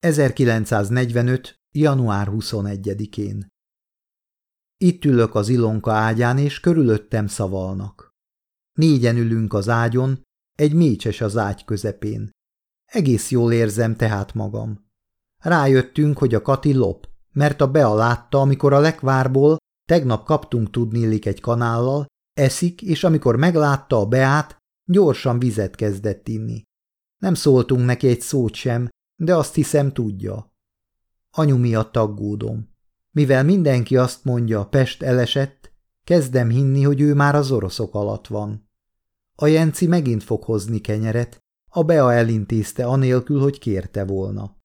1945. január 21-én. Itt ülök az Ilonka ágyán, és körülöttem szavalnak. Négyen ülünk az ágyon, egy mécses az ágy közepén. Egész jól érzem tehát magam. Rájöttünk, hogy a Kati lop, mert a Bea látta, amikor a lekvárból tegnap kaptunk tudnélik egy kanállal, eszik, és amikor meglátta a Beát, gyorsan vizet kezdett inni. Nem szóltunk neki egy szót sem, de azt hiszem tudja. Anyu miatt aggódom. Mivel mindenki azt mondja, Pest elesett, kezdem hinni, hogy ő már az oroszok alatt van. A Jenci megint fog hozni kenyeret, a Bea elintézte anélkül, hogy kérte volna.